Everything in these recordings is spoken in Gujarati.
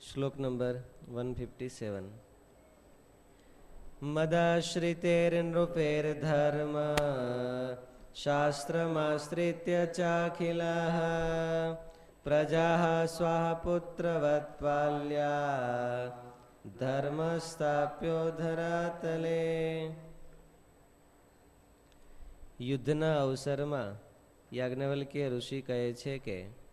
શ્લોક નંબર વન ફિફ્ટી સેવન મદાશ્રિતેર્નૃપેર્ધર્મ શાસ્ત્રમાશ્રિત્ય ચાખિલાः પ્રજાः સ્વાહ ધર્મ સ્થાપ્યો ધરાતલે યુદ્ધના અવસરમાં યાજ્ઞવલ્કીય ઋષિ કહે છે કે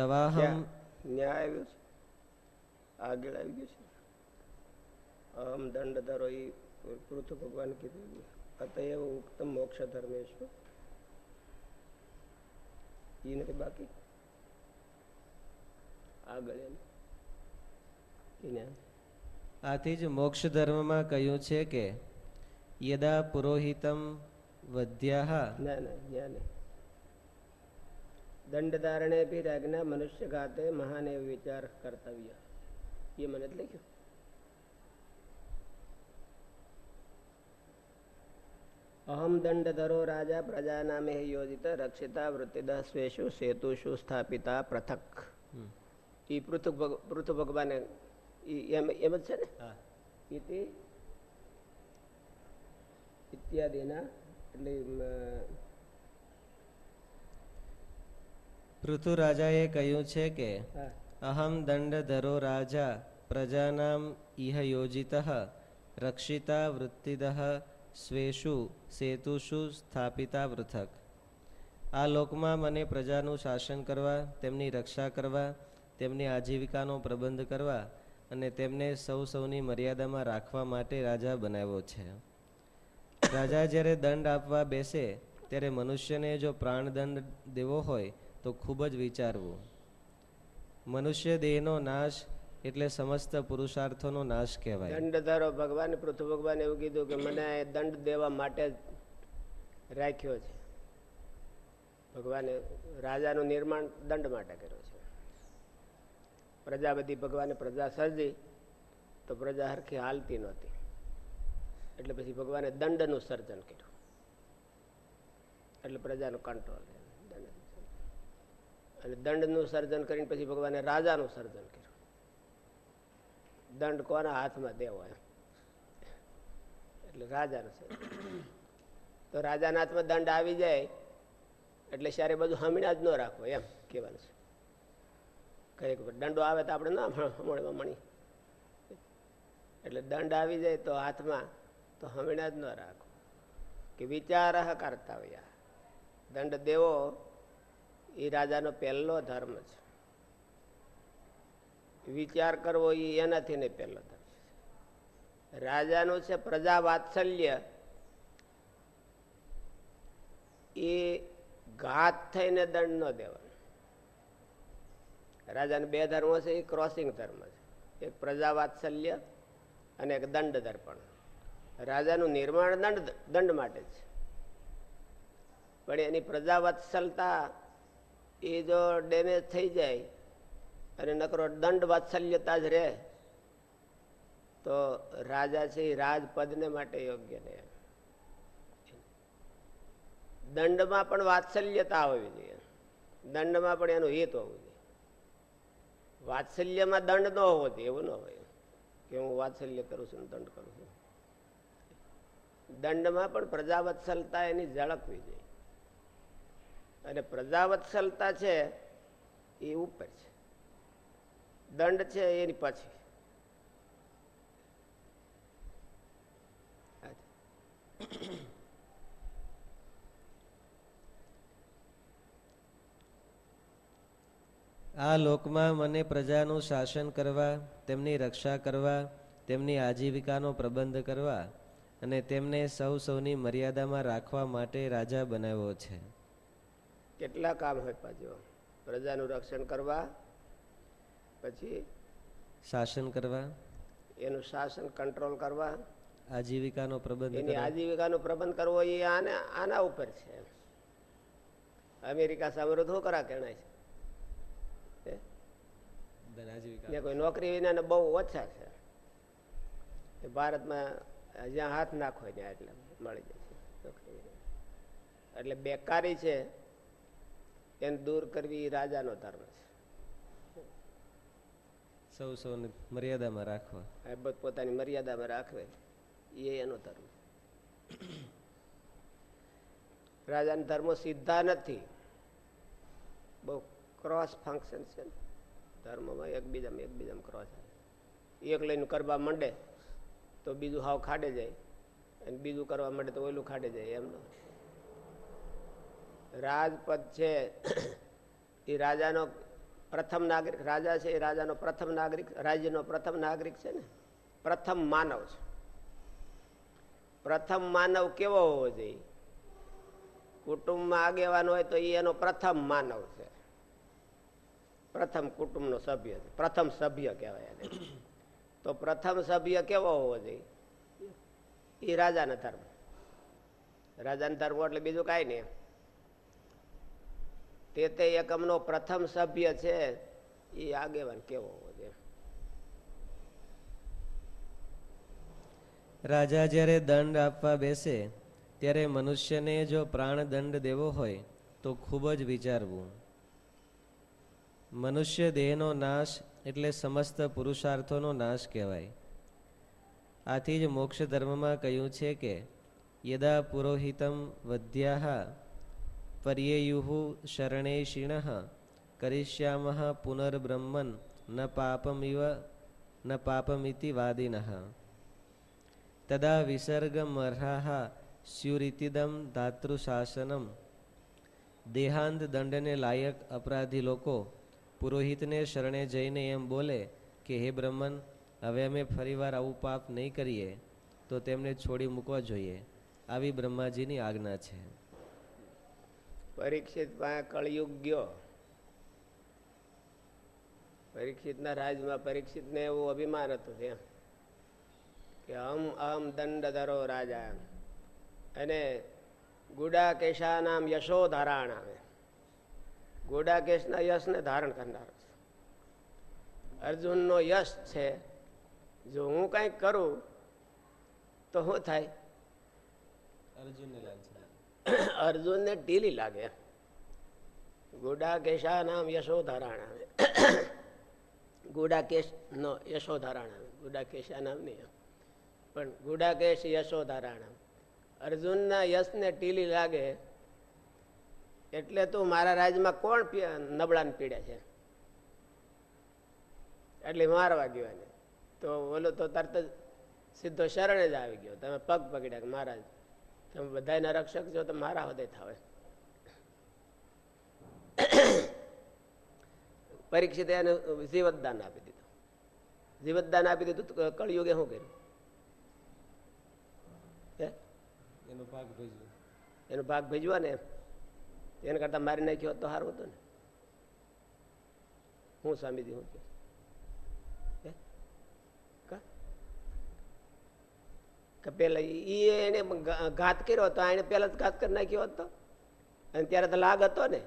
તવાહમ. ન્યાય આવ્યો છે. આગળ આવી ગયું છે. અહમ દંડ ધરો એ પૃથ્વ ભગવાન કીધું અતએવ ઉત્તમ મોક્ષ ધર્મેશ્વર એ નથી બાકી? આગળ એને આથી જ મોક્ષ ધર્મમાં કહ્યું છે કે યદા પુરોહિતમ વધ્યા ના ના નહીં. દંડ ધારણે ભી રાજ્ઞા મનુષ્ય ઘાતે મહાન એવો વિચાર કર્તવ્ય. એ મને જ લખ્યું. અહમ દંડ ધરો રાજા પ્રજા નામે યોજિત રક્ષિતા વૃત્તિદા સ્વેશુ સેતુષુ સ્થાપિતા પૃથક. એ પૃથક ભગ- ભગવાને એમ એમ જ છે ને? ઇતિ ઇત્યાદિના એટલે અમ, પૃથુ રાજાએ કહ્યું છે કે અહમ દંડ ધરો રાજા પ્રજાનામ ઇહ યોજિત રક્ષિતા વૃત્તિદ સ્વેશુ સેતુષુ સ્થાપિતા પૃથક. આ લોકમાં મને પ્રજાનું શાસન કરવા તેમની રક્ષા કરવા તેમની આજીવિકાનો પ્રબંધ કરવા અને તેમને સૌ સૌની મર્યાદામાં રાખવા માટે રાજા બનાવ્યો છે. રાજા જ્યારે દંડ આપવા બેસે ત્યારે મનુષ્યને જો પ્રાણદંડ દેવો હોય તો ખૂબ જ વિચારવું. મનુષ્ય દેહનો નાશ એટલે સમસ્ત પુરુષાર્થોનો નાશ કહેવાય. દંડ ધારો, ભગવાન પૃથ્વી ભગવાન એવું કીધું કે મને દંડ દેવા માટે રાખ્યો છે. ભગવાને, રાજાનું નિર્માણ દંડ માટે કર્યો છે. પ્રજા બધી ભગવાને પ્રજા સર્જી, તો પ્રજા હરખી હાલતી નહોતી. એટલે પછી ભગવાને દંડનું સર્જન કર્યું. એટલે પ્રજાનું કંટ્રોલ અને દંડનું સર્જન કરીને પછી ભગવાને રાજાનું સર્જન કર્યું. દંડ કોના હાથમાં દેવો એટલે રાજાનું સર્જન. તો રાજાના હાથમાં દંડ આવી જાય, એટલે સારે બધું હમણાં જ ન રાખવો એમ કહેવાનું છે. કંઈક દંડો આવે તો આપણે ના હમણાં મણી એટલે દંડ આવી જાય તો હાથમાં તો હમણાં જ ન રાખો. કે વિચાર કરતા હોય દંડ દેવો એ રાજાનો પહેલો ધર્મ છે. વિચાર કરવો એ એનાથી નહીં પહેલો ધર્મ છે. રાજાનું છે પ્રજા વાત્સલ્ય. એ ઘાત થઈને દંડ ન દેવાનો. રાજાને બે ધર્મો છે એ ક્રોસિંગ ધર્મ છે. એક પ્રજા વાત્સલ્ય અને એક દંડ દર્પણ. રાજાનું નિર્માણ દંડ દંડ માટે છે. પણ એની પ્રજા વાત્સલતા એ જો ડેમેજ થઈ જાય અને નકરો દંડ વાત્સલ્યતા જ રહે, તો રાજા છે એ રાજપદને માટે યોગ્ય નહીં દંડમાં પણ વાત્સલ્યતા હોવી જોઈએ. દંડમાં પણ એનું હિત હોવું જોઈએ. વાત્સલ્યમાં દંડ ન હોવો જોઈએ, એવું ન હોય કે હું વાત્સલ્ય કરું છું દંડ કરું છું. દંડમાં પણ પ્રજાવત્સલતા એની ઝળકવી જોઈએ. અને પ્રજાવત્સલતા છે એ ઉપર છે. દંડ છે એની પછી. આ લોકમાં મને પ્રજાનું શાસન કરવા, તેમની રક્ષા કરવા, તેમની આજીવિકાનો પ્રબંધ કરવા અને તેમને સૌ સૌની મર્યાદામાં રાખવા માટે રાજા બનાવ્યો છે. કેટલા કામ હોય પાછો? પ્રજાનું રક્ષણ કરવા પછી શાસન કરવા એનું શાસન કંટ્રોલ કરવા. આજીવિકાનો પ્રબંધ એની આજીવિકાનો પ્રબંધ કરવો એ આને આના ઉપર છે. અમેરિકા સામે શું કરા કેણાય છે. કોઈ નોકરી વિના બહુ ઓછા છે. એ ભારતમાં જ્યાં હાથ નાખો ત્યાં એટલે મળી જાય છે નોકરી એટલે બેકારી છે. એને દૂર કરવી એ રાજાનો ધર્મ છે. સૌ સૌને મર્યાદામાં રાખવા. આ પોતાની મર્યાદામાં રાખવે એ એનો ધર્મ રાજાના ધર્મો સીધા નથી. બહુ ક્રોસ ફંક્શન છે ને. ધર્મમાં એકબીજામાં એકબીજામાં ક્રોસ આવે. એક લઈને કરવા માંડે તો બીજું હાવ ખાડે જાય. અને બીજું કરવા માંડે તો ઓલું ખાડે જાય એમ ન રાજપદ છે. એ રાજાનો પ્રથમ નાગરિક, રાજા છે એ રાજાનો પ્રથમ નાગરિક, રાજ્યનો પ્રથમ નાગરિક છે ને? પ્રથમ માનવ છે. પ્રથમ માનવ કેવો હોવો જોઈએ? કુટુંબમાં આગેવાન હોય તો એ એનો પ્રથમ માનવ છે. પ્રથમ કુટુંબનો સભ્ય છે. પ્રથમ સભ્ય કહેવાય એને. તો પ્રથમ સભ્ય કેવો હોવો જોઈએ? એ રાજાના ધર્મ. રાજાના ધર્મ એટલે બીજું કાંઈ નહીં. તે તે એકમનો પ્રથમ સભ્ય છે. એ આગેવાન કેવો હોવો રાજા જ્યારે દંડ આપવા બેસે, ત્યારે મનુષ્યને જો પ્રાણ દંડ દેવો હોય, તો ખૂબ જ વિચારવું. મનુષ્ય દેહનો નાશ એટલે સમસ્ત પુરુષાર્થોનો નાશ કહેવાય. આથી જ મોક્ષ ધર્મમાં કહ્યું છે કે, યદા પુરોહિતમ વધ્યાહ પર્યેયુ શરણેશિણ કરિષ્યામઃ પુનર્બ્રહ્મન ન પાપમિવ ન પાપમિતિ વાદિન તદા વિસર્ગમર્હાઃ સ્યુરીતિદમ ધાતૃશાસનમ દેહાંત દંડને લાયક અપરાધી લોકો પુરોહિતને શરણે જઈને એમ બોલે કે હે બ્રહ્મન હવે અમે ફરીવાર આવું પાપ નહીં કરીએ, તો તેમને છોડી મૂકવા જોઈએ. આવી બ્રહ્માજીની આજ્ઞા છે. પરીક્ષિત પાસે કળયુગ ગયો પરીક્ષિતના રાજમાં પરીક્ષિતને એવું અભિમાન હતું ત્યાં. કે અમ અહમ દંડધરો રાજા એમ. અને ગુડા કેશાનામ યશો ધારાણામ ગુડા કેશના યશને ધારણ કરનાર અર્જુનનો યશ છે. જો હું કંઈક કરું, તો શું થાય? અર્જુનને અર્જુનને ઢીલી લાગે. ગુડા કેશા નામ યશોધારાણા ગુડા કેશ નો યશોધારાણા ગુડા કેશા નામ નહીં પણ ગુડા કેશ યશોધરાણા અર્જુનના યશને ટીલી લાગે એટલે તું મારા રાજમાં કોણ નબળાને પીડે છે? એટલે મારવા ગયો તો ઓલો તો તરત જ સીધો શરણે જ આવી ગયો. તમે પગ પકડ્યા મહારાજ તમે બધાના રક્ષક છો તો મારા હૃદય થાવે. પરીક્ષિત એને જીવતદાન આપી દીધું. જીવતદાન આપી દીધું તો કળિયુગે શું કર્યું? એનો ભાગ ભજવો એનો ભાગ ભજવો ને એને કરતા મારી નાખ્યો તો સારું હતું ને. હું સ્વામીજી? હે? કે પેલા ઈ એને ઘાત કર્યો હતો એને પેલા જ ઘાત કરી નાખ્યો હતો. અને ત્યારે તો લાગ હતો ને.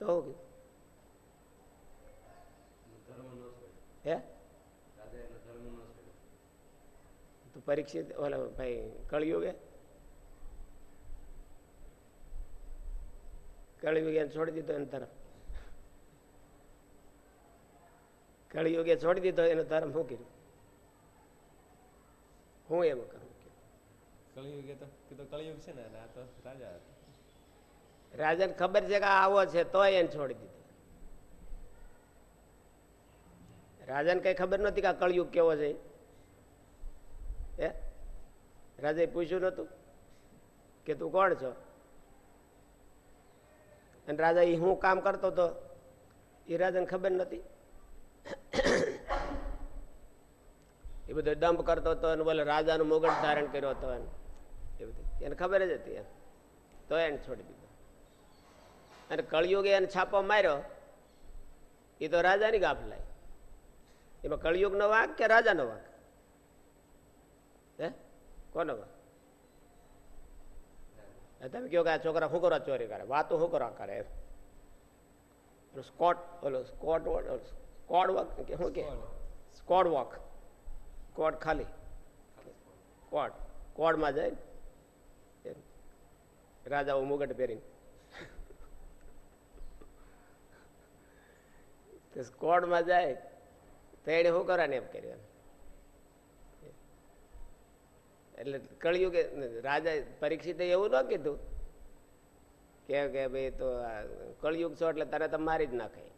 તો? હે તો પરીક્ષિત ઓલા ભાઈ કળિયુગે કળિયુગે છોડી દીધો એનો ધર્મ. કળિયુગે છોડી દીધો એનો ધર્મ શું કર્યું હું એમ કરું કળિયુગ તો કીધું કળિયુગ છે ને આ તો રાજા રાજાને ખબર છે કે આવો છે તોય એને છોડી દીધો. રાજાને કઈ ખબર નથી કે આ કળિયુગ કેવો છે? એ રાજાએ પૂછ્યું નતું કે તું કોણ છો? અને રાજા એ હું કામ કરતો હતો એ રાજાને ખબર નથી એ બધો દંભ કરતો હતો અને બોલે રાજાનું મુગટ ધારણ કર્યો હતો એને એ બધી. એને ખબર જ હતી એમ. તો એને છોડી દીધો. અને કળિયુગે એને છાપો માર્યો. એ તો રાજાની ગાફ લાય એમાં કળિયુગનો વાંક કે રાજાનો વાંક હે? કોનો વાંક તમે કહો કે આ છોકરા શું કરવા ચોરી કરે. વાતો શું કરવા કરે પેલું સ્કોટ ઓલો સ્કોટ સ્કોડ વોક કે શું કે? સ્કોડ. વોક કોડ ખાલી. કોડ. કોડમાં જાય. રાજાઓ મુગટ પહેરીને. કોર્ટમાં જાય. તો એને શું કરવાને એમ કર્યું એટલે કળ્યું કે રાજા પરીક્ષિતે એવું ન કીધું. કે કે ભાઈ તો કળિયુગ છો એટલે તારે તરત મારી જ નાખે.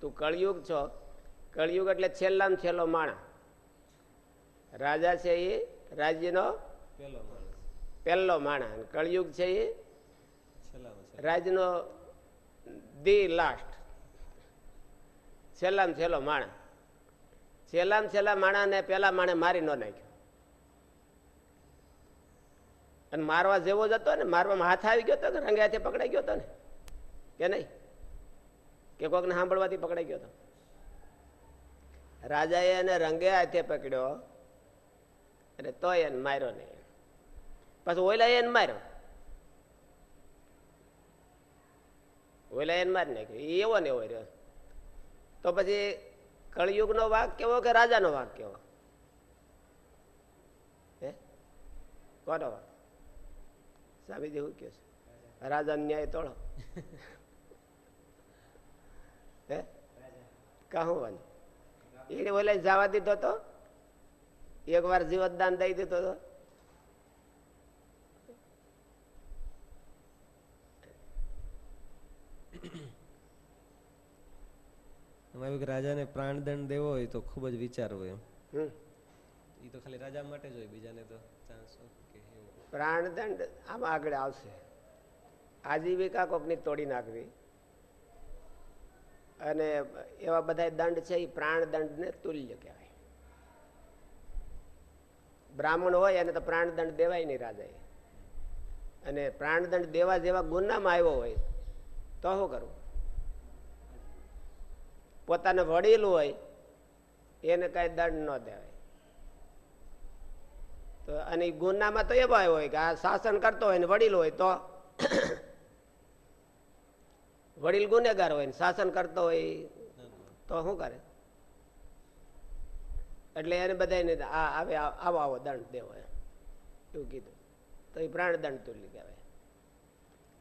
તું કળિયુગ છો. કળિયુગ એટલે છેલ્લા છેલ્લામાં છેલ્લો માણા રાજા છે એ રાજ્યનો પહેલો માણસ. અને કળિયુગ છે એ રાજ્યનો ધી લાસ્ટ છેલ્લામાં છેલ્લો માણસ. છેલ્લામાં છેલ્લા માણસને પેલા માણે મારી ન નાખ્યો. અને મારવા જેવો જ હતો ને મારવામાં હાથ આવી ગયો હતો ને રંગે હાથે પકડાઈ ગયો હતો ને? કે નહીં? કે કોકને સાંભળવાથી પકડાઈ ગયો હતો રાજાએ એને રંગે હાથે પકડ્યો. અને તોય એને માર્યો નહીં. પાછું ઓલા એને માર્યો. ઓલા એને મારી નાખ્યો. એ એવો ને એવો રહ્યો. તો પછી કળિયુગનો વાક કેવો કે રાજાનો વાક કેવો? હે? કોનો વાક? સ્વામીજી શું કહ્યું છે? રાજા ન્યાય તોડો. હે? કહું એને ઓલા જવા દીધો તો? એક વાર જીવતદાન દઈ દીધો તો? એમાં એવું કે રાજાને પ્રાણદંડ દેવો હોય તો ખૂબ જ વિચાર હોય એ તો ખાલી રાજા માટે જ હોય બીજાને તો ચાન્સ પ્રાણદંડ આમાં આગળ આવશે. આજીવિકા કોકની તોડી નાખવી. અને એવા બધા દંડ છે એ પ્રાણદંડને તુલ્ય કહેવાય. બ્રાહ્મણ હોય એને તો પ્રાણદંડ દેવાય નહીં રાજાએ. અને પ્રાણદંડ દેવા જેવા ગુનામાં આવ્યો હોય, તો શું કરવું? પોતાને વડીલ હોય, એને કાંઈ દંડ ન દેવાય. તો અને ગુનામાં તો એવો આવ્યો હોય કે આ શાસન કરતો હોય ને વડીલ હોય તો વડીલ ગુનેગાર હોય ને શાસન કરતો હોય, તો શું કરે? એટલે એને બધાને આ આવે આવો આવો દંડ દેવો એવું કીધું. તો એ પ્રાણ દંડ તુલ્ય કહેવાય.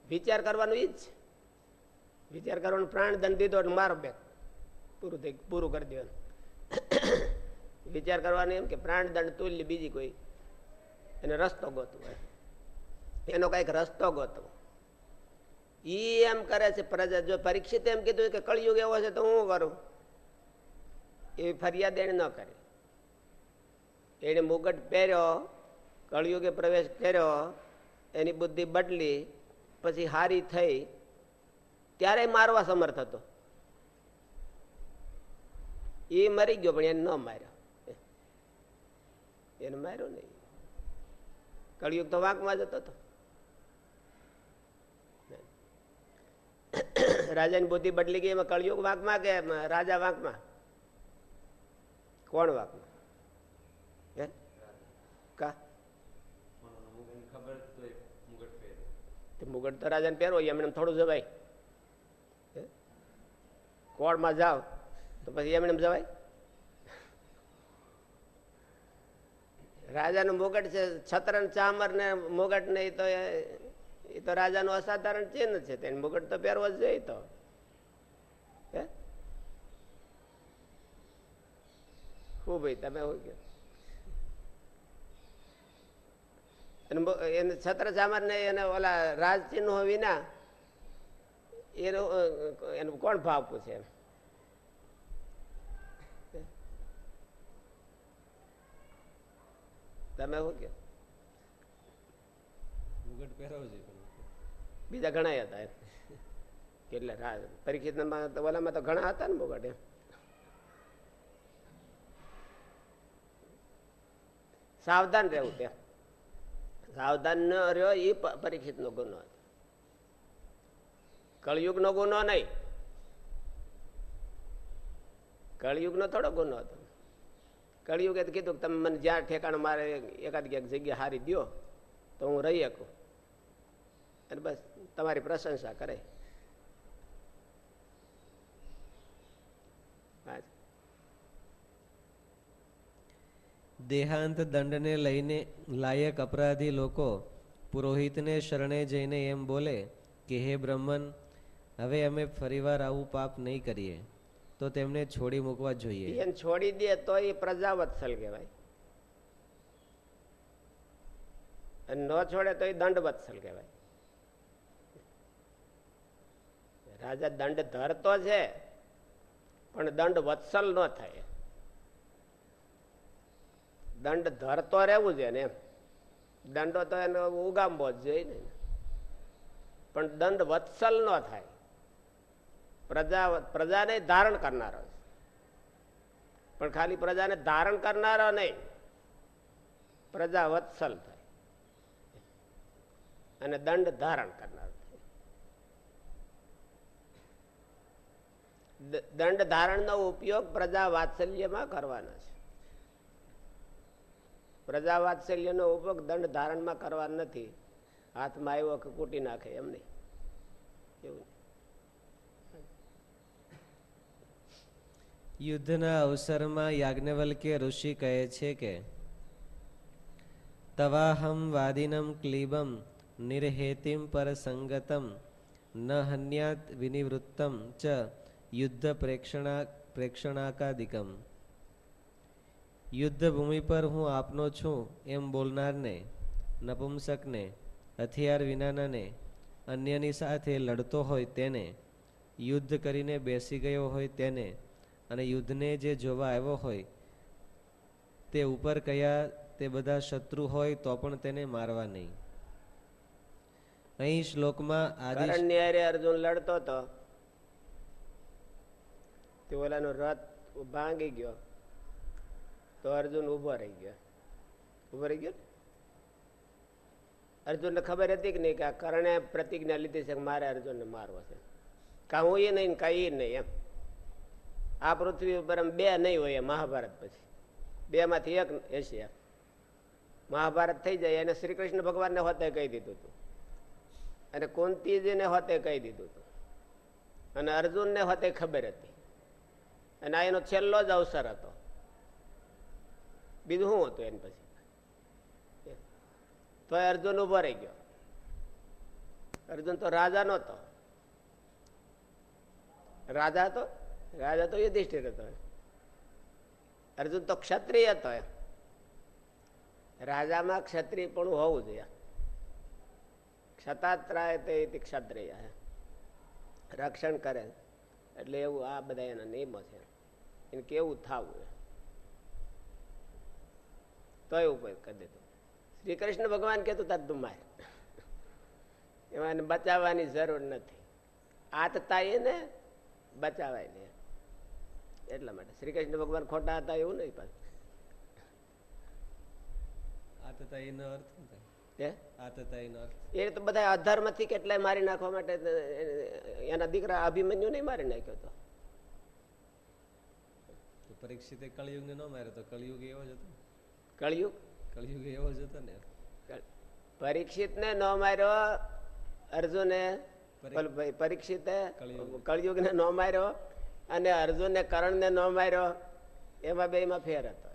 વિચાર કરવાનું એ જ વિચાર કરવાનો પ્રાણ દંડ દીધો એટલે મારો બેગ પૂરું થઈ, પૂરું કરી દેવાનું વિચાર કરવાનો એમ કે પ્રાણ દંડ તુલ્ય બીજી કોઈ એને રસ્તો ગોતવો એનો કંઈક રસ્તો ગોતવો. ઈ એમ કરે છે પ્રજા, જો પરીક્ષિત એમ કીધું કે કળિયુગ એવો છે તો હું કરું? એવી ફરિયાદ એને ન કરી. એને મુગટ પહેર્યો, કળિયુગે પ્રવેશ કર્યો, એની બુદ્ધિ બદલી, પછી હારી થઈ. ત્યારે મારવા સમર્થ હતો. એ મરી ગયો, પણ એને ન માર્યો. એને માર્યો નહીં. કળિયુગ તો વાંકમાં જતો હતો. રાજાની બુદ્ધિ બદલી ગઈ, એમાં કળિયુગ વાંકમાં કે રાજા વાંકમાં? કોણ વાંકમાં હે કા તે મુગટ તો રાજાને પહેરવો એમને થોડું જવાય. કોળમાં જાવ, તો પછી એમને જવાય. રાજાનું મુગટ છે છત્ર ચામર ને મુગટ ને તો એ- તો રાજાનું અસાધારણ ચિહ્ન છે, તેને મુગટ તો પહેરવો જ જોઈએ તો. શું ભાઈ, તમે શું કહો અને મુ- એને છત્ર ચામર ને એને ઓલા રાજચિહ્નો વિના એનો એનું કોણ ભાવ પૂછે એમ? તમે શું પણ. બીજા ઘણા હતા એમ. કેટલે પરીક્ષિતમાં તો ઓલામાં તો ઘણા હતા ને મુગટ એમ. સાવધાન રહેવું ત્યાં સાવધાન ન રહ્યો એ પરીક્ષિત નો ગુનો હતો. કળિયુગ નો ગુનો નહીં. કળિયુગ નો થોડો ગુનો હતો. કળિયુગે તો કીધું તમે મને જ્યાં ઠેકાણ મારે એકાદ ક્યાંક જગ્યા હારી દ્યો, તો હું રહી શકું. અને બસ તમારી પ્રશંસા કરે હા. દેહાંત દંડને લઈને લાયક અપરાધી લોકો પુરોહિતને શરણે જઈને એમ બોલે કે, હે બ્રહ્મન, હવે અમે ફરીવાર આવું પાપ નહીં કરીએ, તો તેમને છોડી મૂકવા જોઈએ. એને છોડી દે તો એ પ્રજાવત્સલ કહેવાય. ન છોડે તો એ દંડવત્સલ કહેવાય. રાજા દંડ ધરતો છે, પણ દંડ વત્સલ ન થાય. દંડ ધરતો રહેવું છે ને એમ. દંડો તો એનો ઉગામવો જ જોઈએ ને. પણ દંડ વત્સલ ન થાય. પ્રજા, પ્રજાને ધારણ કરનારો. પણ ખાલી પ્રજાને ધારણ કરનારો નહીં. પ્રજા વત્સલ થાય. અને દંડ ધારણ કરનારો દંડ ધારણનો ઉપયોગ પ્રજા વાત્સલ્યમાં કરવાનો છે. પ્રજા વાત્સલ્યનો ઉપયોગ દંડ ધારણમાં કરવા નથી. હાથમાં આવ્યો કે કૂટી નાખે, એમ નહીં. યુદ્ધના અવસરમાં યાજ્ઞવલ્કે ઋષિ કહે છે કે, તવાહમ વાદિનમ ક્લીબમ નિર્હેતિમ પર સંગતમ ન હન્યાત વિનિવૃત્તમ ચ યુદ્ધ પ્રેક્ષણા પ્રેક્ષણાકાદિકમ. યુદ્ધ ભૂમિ પર હું આપનો છું એમ બોલનારને, નપુંસકને, હથિયાર વિનાનાને, અન્યની સાથે લડતો હોય તેને, યુદ્ધ કરીને બેસી ગયો હોય તેને અને યુદ્ધને જે જોવા આવ્યો હોય તે ઉપર કયા તે બધા શત્રુ હોય તો પણ તેને મારવા નહીં. અહીં શ્લોકમાં આદિ અર્જુન લડતો હતો તે ઓલાનો રથ ભાંગી ગયો. તો અર્જુન ઊભો રહી ગયો. ઊભો રહી ગયો અર્જુનને ખબર હતી કે નહીં કે આ કરણે પ્રતિજ્ઞા લીધી છે કે મારે અર્જુનને મારવો છે. કા હું એ નહીં ને નહીં એમ. આ પૃથ્વી ઉપર આમ બે નહીં હોય એમ મહાભારત પછી. બે માંથી એક હશે મહાભારત થઈ જાય અને શ્રી કૃષ્ણ ભગવાનને હોતે કહી દીધું હતું. અને કુંતીજીને હોતે કહી દીધું હતું. અને અર્જુનને હોતે ખબર હતી. અને આ એનો છેલ્લો જ અવસર હતો. બીજું શું હતું એની પછી? તો અર્જુન ઊભો રહી ગયો. અર્જુન તો રાજા નહોતો. રાજા હતો? રાજા તો યુધિષ્ઠિર હતો. અર્જુન તો ક્ષત્રિય હતો રાજામાં ક્ષત્રિય પણ હોવું જોઈએ. ક્ષતાત્રાય તે ક્ષત્રિય રક્ષણ કરે. એટલે એવું આ બધા એના નિયમો છે. એને કેવું થવું. તોય ઉપર કરી દીધું શ્રી કૃષ્ણ ભગવાન કહેતું તું માર એમાં બચાવવાની જરૂર નથી. આતતા એને બચાવાય ને. એટલા માટે. શ્રી કૃષ્ણ ભગવાન ખોટા હતા એવું નહીં પાછું અર્થ એ તો બધા અધર્મથી કેટલાય મારી નાખવા માટે એના દીકરા અભિમન્યુ નહીં મારી નાખ્યો તો. તો પરીક્ષિતે કળિયુગને ન માર્યો તો કળિયુગ એવો જ હતો. કળિયુગ? કળિયુગ એવો જ હતો ને. પરીક્ષિત ને ન માર્યો અર્જુને પરી- પરીક્ષિતે કળિયુગ. કળિયુગ ને ન માર્યો અને અર્જુનને કરણ ને ન માર્યો એમાં બે માં ફેર હતો.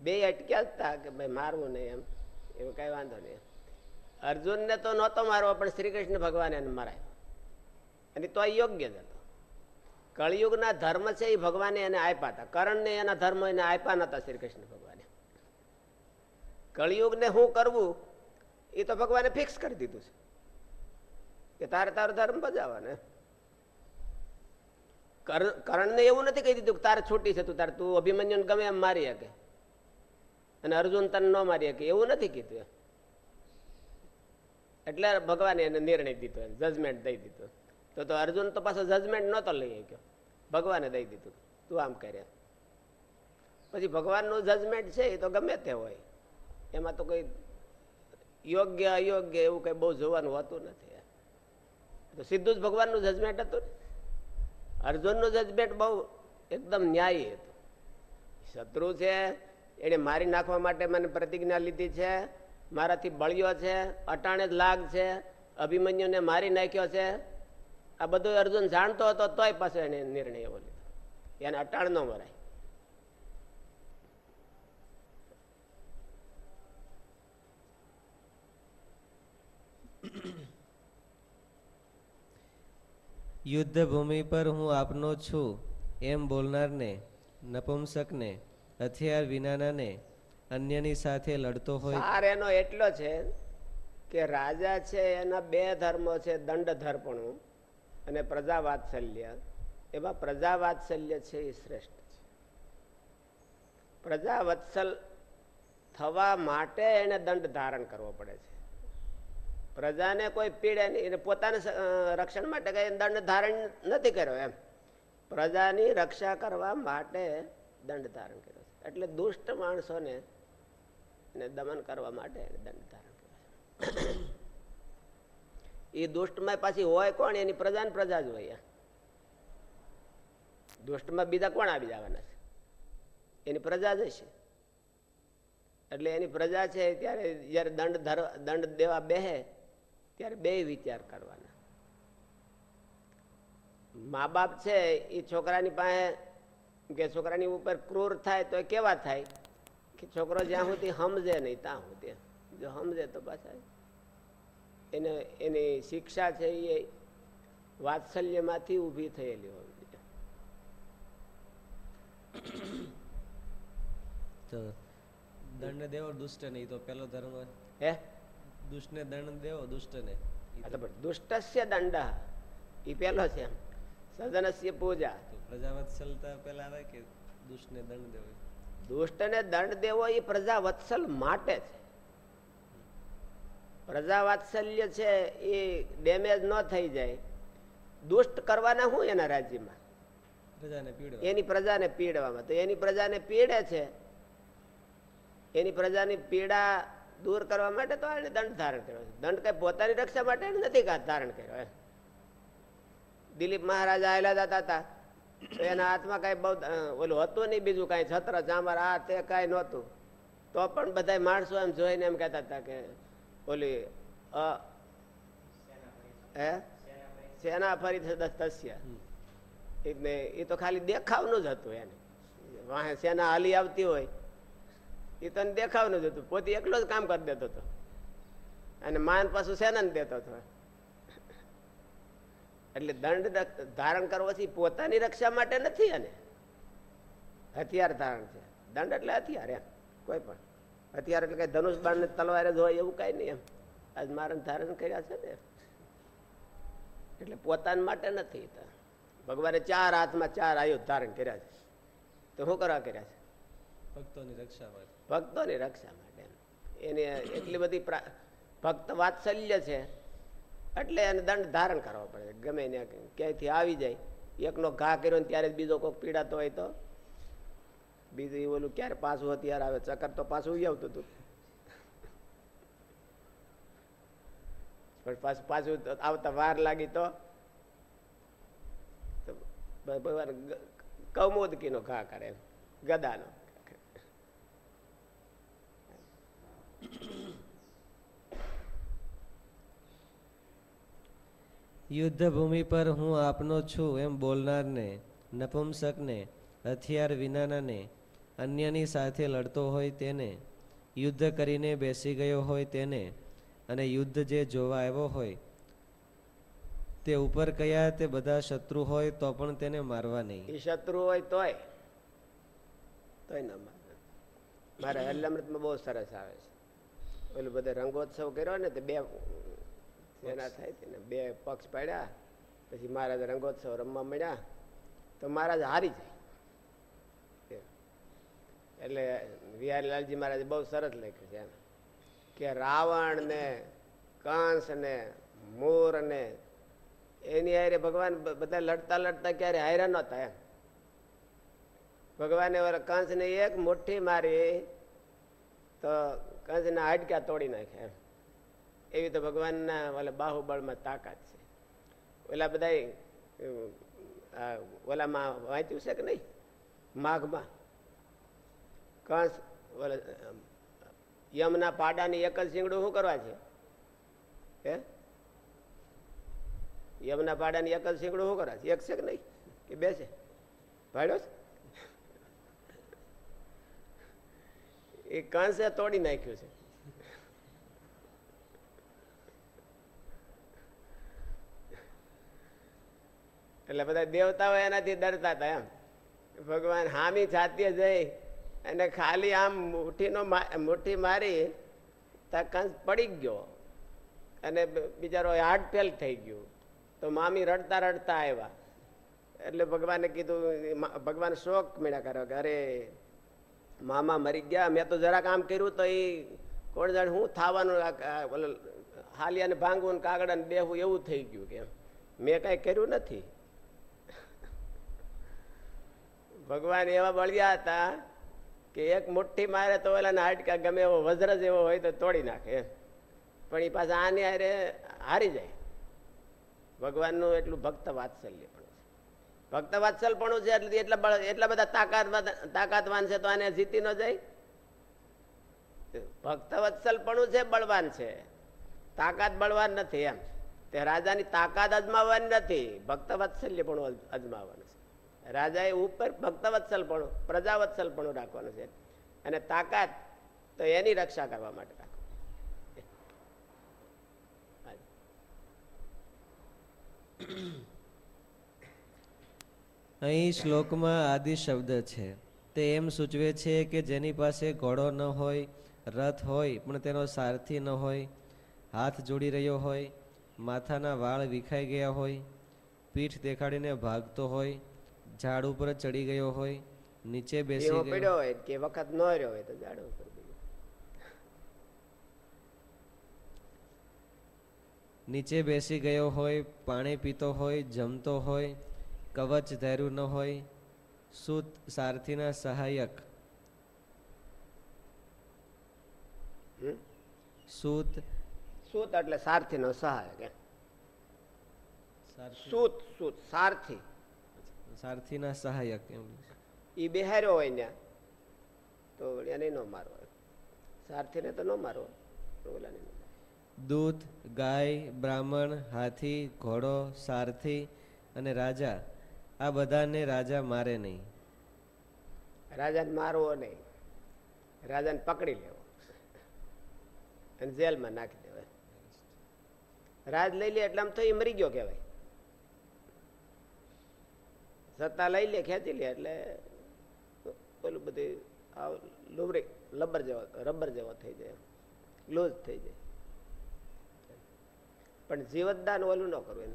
બે અટક્યા હતા કે ભાઈ મારવું નહીં એમ એવું કઈ વાંધો નહીં. અર્જુનને તો નહોતો મારવો પણ શ્રી કૃષ્ણ ભગવાન એને મરાય. અને તો યોગ્ય જ હતો. કળિયુગના ધર્મ છે એ ભગવાને એને આપ્યા હતા. કરણને એના ધર્મ એને આપ્યા નતા શ્રી કૃષ્ણ ભગવાને. કળિયુગને શું કરવું એ તો ભગવાને ફિક્સ કરી દીધું છે. કે તારે તારો ધર્મ બજાવવાનો કરણને એવું નથી કહી દીધું કે તારે છૂટી છે તું, તારે તું અભિમન્યુને ગમે એમ મારી શકે. અને અર્જુન તને ન મારી શકે, એવું નથી કીધું એટલે ભગવાને એને નિર્ણય દીધો જજમેન્ટ દઈ દીધું તો તો અર્જુન તો પાછો જજમેન્ટ નહોતો લઈ શક્યો. ભગવાને દઈ દીધું. તું આમ કરે પછી ભગવાનનું જજમેન્ટ છે એ તો ગમે તે હોય. એમાં તો કોઈ યોગ્ય, અયોગ્ય એવું કંઈ બહુ જોવાનું હોતું નથી. તો સીધું જ ભગવાનનું જજમેન્ટ હતું અર્જુનનું જજમેન્ટ બહુ એકદમ ન્યાયી હતું. શત્રુ છે એને મારી નાખવા માટે મને પ્રતિજ્ઞા લીધી છે, મારાથી બળ્યો છે, અટાણે જ લાગ છે, અભિમન્યુને મારી નાખ્યો છે આ બધું અર્જુન જાણતો હતો તોય પાસે એને નિર્ણય એવો લીધો. એને અટાણ ન મરાય. યુદ્ધ ભૂમિ પર હું આપનો છું એમ બોલનારને નપુંસકને હથિયાર વિનાનાને અન્યની સાથે લડતો હોય સાર એનો એટલો છે કે રાજા છે એના બે ધર્મો છે દંડ ધર્પણું અને પ્રજા વાત્સલ્ય એમાં પ્રજા વાત્સલ્ય છે એ શ્રેષ્ઠ છે. પ્રજા થવા માટે એને દંડ ધારણ કરવો પડે છે. પ્રજાને કોઈ પીડે નહીં પોતાના રક્ષણ માટે કઈ દંડ ધારણ નથી કર્યો એમ. પ્રજાની રક્ષા કરવા માટે દંડ ધારણ કર્યો છે. એટલે દુષ્ટ માણસોને એને દમન કરવા માટે દંડ ધારણ કર્યો છે. એ દુષ્ટમાં પાછી હોય કોણ? એની પ્રજા ને પ્રજા જ હોય. દુષ્ટમાં બીજા કોણ આવી જવાના છે? એની પ્રજા જ હશે. એટલે એની પ્રજા છે ત્યારે જયારે દંડ દંડ દેવા બેહે, ત્યારે બે વિચાર કરવાના. મા બાપ છે એ છોકરાની પાસે, કે છોકરાની ઉપર ક્રૂર થાય તો કેવા થાય? કે છોકરો જ્યાં સુધી સમજે નહીં, ત્યાં સુધી. જો સમજે તો પાછા એને એની શિક્ષા છે એ વાત્સલ્યમાંથી ઊભી થયેલી હોવી તો દંડ દેવો દુષ્ટ નહીં તો પેલો ધર્મ હે? દુષ્ટને દંડ દેવો દુષ્ટને? દુષ્ટસ્ય દંડ. એ પેલો છે સદનસ્ય પૂજા. પ્રજાવત્સલતા પેલા આવે કે દુષ્ટને દંડ દેવો? દુષ્ટને દંડ દેવો એ પ્રજા વત્સલ માટે છે. પ્રજા વાત્સલ્ય છે એ ડેમેજ ન થઈ જાય. દુષ્ટ કરવાના હું એના રાજ્યમાં એની પ્રજાને પીડવામાં. તો એની પ્રજાને પીડે છે. એની પ્રજાની પીડા દૂર કરવા માટે તો એને દંડ ધારણ કર્યો છે. દંડ કઈ પોતાની રક્ષા માટે નથી ધારણ કર્યો દિલીપ મહારાજ આયેલા જતા હતા તો. એના હાથમાં કઈ બહુ ઓલું હતું નહીં બીજું કઈ? છત્ર ચામર આ તે કઈ નહોતું. તો પણ બધા માણસો એમ જોઈને એમ કહેતા હતા કે ઓલી અ હે? સેના ફરી તસ્ય એટલે એ તો ખાલી દેખાવનું જ હતું એને. વાહે સેના હાલી આવતી હોય એ તને દેખાવનું જ હતું. પોતે એકલો જ કામ કરી દેતો હતો. અને માન પાછું સેનાને દેતો હતો. એટલે દંડ ધારણ કરવાથી પોતાની રક્ષા માટે નથી અને હથિયાર ધારણ છે. દંડ એટલે હથિયાર એમ કોઈ પણ. હથિયાર એટલે કઈ ધનુષ બાણ ને તલવાર જ હોય એવું કઈ નહીં એમ. આજ મારણ ધારણ કર્યા છે ને. એટલે પોતાના માટે નથી ભગવાને ચાર હાથમાં ચાર આયુધ ધારણ કર્યા છે. તો શું કરવા કર્યા છે? ભક્તોની રક્ષા માટે. ભક્તોની રક્ષા માટે એને એટલી બધી ભક્ત વાત્સલ્ય છે. એટલે એને દંડ ધારણ કરવો પડે. ગમે ને ક્યાંયથી આવી જાય. એકનો ઘા કર્યો ને ત્યારે બીજો કોઈક પીડાતો હોય તો બીજું ઓલું ક્યારે પાછું હથિયાર આવે? ચક્કર તો પાછું આવતું હતું. પણ પાછું પાછું આવતા વાર લાગી તો કૌમોદકીનો ઘા કરે ગદાનો યુદ્ધ ભૂમિ પર હું આપનો છું એમ બોલનારને, નપુંસકને, હથિયાર વિનાનાને અન્યની સાથે લડતો હોય તેને, યુદ્ધ કરીને બેસી ગયો હોય તેને અને યુદ્ધ જે જોવા આવ્યો હોય, તે ઉપર કયા તે બધા શત્રુ હોય તો પણ તેને મારવા નહીં. એ શત્રુ હોય તોય તોય ના મારે. હલ્લામૃતમાં બહુ સરસ આવે છે. ઓલું બધે રંગોત્સવ કર્યો ને તે બે, એના થાય તેને બે પક્ષ પાડ્યા, પછી મહારાજ રંગોત્સવ રમવા મળ્યા, તો મહારાજ હારી જાય. એટલે વિહારીલાલજી મહારાજે બહુ સરસ લખ્યું છે એમ. કે રાવણ ને કંસ ને મોર ને એની હારે ભગવાન બધા લડતા લડતા ક્યારે હાયરા નહોતા એમ. ભગવાને કંસને એક મુઠ્ઠી મારી તો કંસના હાડક્યા તોડી નાખે એમ. એવી તો ભગવાનના ઓલા બાહુબળમાં તાકાત છે. ઓલા બધા ઓલામાં વાંચ્યું છે કે નહીં? માઘમાં? કંસ યમના પાડાની એક જ શીંગડું શું કરવા છે? યમના પાડાની એક જ શીંગડું શું કરવા છે? એક છે કે નહીં? કે બે છે? ભાડ્યો છે? એ કંસે તોડી નાખ્યું છે. એટલે બધા દેવતાઓ એનાથી ડરતા હતા એમ. ભગવાન હામી છાતીએ જઈ અને ખાલી આમ મુઠ્ઠીનો મુઠ્ઠી મારી ત્યાં કંસ પડી ગયો. અને બિચારો હાર્ટ ફેલ થઈ ગયું. તો મામી રડતા રડતા આવ્યા. એટલે ભગવાને કીધું ભગવાન શોક મેળા કર્યો કે અરે, મામા મરી ગયા, મેં તો જરાક આમ કર્યું તો એ કોણ જાણે હું થવાનું હાલિયાને ભાંગવું ને કાગડા ને બેહવું એવું થઈ ગયું કે મેં કાંઈ કર્યું નથી. ભગવાન એવા બળ્યા હતા કે એક મુઠ્ઠી મારે તો ઓલા હાડકા ગમે એવો વજ્ર જેવો હોય તો તોડી નાખે. પણ એ પાછા આની હારે હારી જાય. ભગવાનનું એટલું ભક્ત વાત્સલ્ય પણ ભક્ત વાત્સલ પણ છે એટલે એટલા એટલા બધા તાકાત તાકાતવાન છે તો આને જીતી ન જાય. ભક્ત વત્સલ પણ છે, બળવાન છે. તાકાત બળવાન નથી એમ. તે રાજાની તાકાત અજમાવવાની નથી. ભક્ત વાત્સલ્ય પણ અજમાવવાનું. રાજાએ ઉપર ભક્તવત્સલપણું વત્સલ પણ પ્રજા વત્સલ પણ રાખવાનું છે. અને તાકાત તો એની રક્ષા કરવા માટે રાખો. અહીં શ્લોકમાં આદિ શબ્દ છે. તે એમ સૂચવે છે કે જેની પાસે ઘોડો ન હોય, રથ હોય, પણ તેનો સારથી ન હોય, હાથ જોડી રહ્યો હોય, માથાના વાળ વિખાઈ ગયા હોય, પીઠ દેખાડીને ભાગતો હોય ઝાડ ઉપર ચડી ગયો હોય નીચે બેસી ગયો. પડ્યો હોય કે વખત ન રહ્યો હોય તો ઝાડ ઉપર નીચે બેસી ગયો હોય પાણી પીતો હોય જમતો હોય કવચ ધૈર્યું ન હોય સૂત સારથીના સહાયક. સુત સૂત એટલે સારથી નો સહાયક સૂત સૂત સારથી. સારથીના સહાયક એમ. ઈ બેહાર્યો હોય ને તો એને ન મારવો. સારથીને તો ન મારવો. ઓલાને દૂધ દૂત ગાય બ્રાહ્મણ હાથી ઘોડો સારથી અને રાજા આ બધાને રાજા મારે નહીં. રાજાને મારવો નહીં. રાજાને પકડી લેવો. અને જેલમાં નાખી દેવાય. રાજ લઈ લે એટલે આમ તો એ મરી ગયો કહેવાય. સત્તા લઈ લે ખેંચી લે એટલે પેલું બધું આ લુબરી લબર જેવો રબર જેવો થઈ જાય. લૂઝ થઈ જાય. પણ જીવતદાન ઓલું ન કરવું એમ.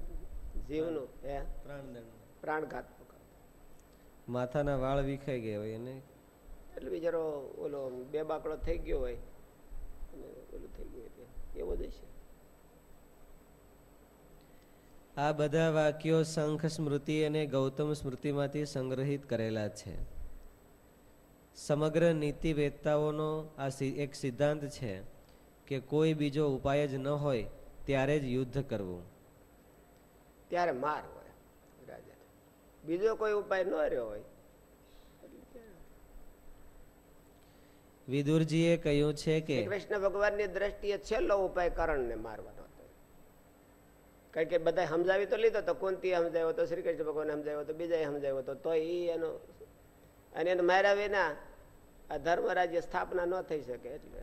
જીવનું હે? પ્રાણઘાત માથાના વાળ વિખાઈ ગયા હોય એને? એટલે બિચારો ઓલો બે બાકડો થઈ ગયો હોય ઓલું થઈ ગયું એટલે. એવો જ હશે આ બધા વાક્યો શંખ સ્મૃતિ અને ગૌતમ સ્મૃતિમાંથી સંગ્રહિત કરેલા છે. સમગ્ર નીતિવેત્તાઓનો આ એક સિદ્ધાંત છે કે કોઈ બીજો ઉપાય જ ન હોય ત્યારે જ યુદ્ધ કરવું. ત્યારે માર હોય રાજા. બીજો કોઈ ઉપાય ન રહ્યો હોય. વિદુરજીએ કહ્યું છે કે કૃષ્ણ ભગવાનની દ્રષ્ટિએ છેલ્લો ઉપાય કરણને મારવાનો. હતો કારણ કે બધા સમજાવી તો લીધો તો કુંતી સમજાવ્યો તો શ્રી કૃષ્ણ ભગવાન સમજાવ્યો તો બીજાએ સમજાવ્યો તો તો એ એનો અને એને માર્યા વિના આ ધર્મ રાજ્ય સ્થાપના ન થઈ શકે એટલે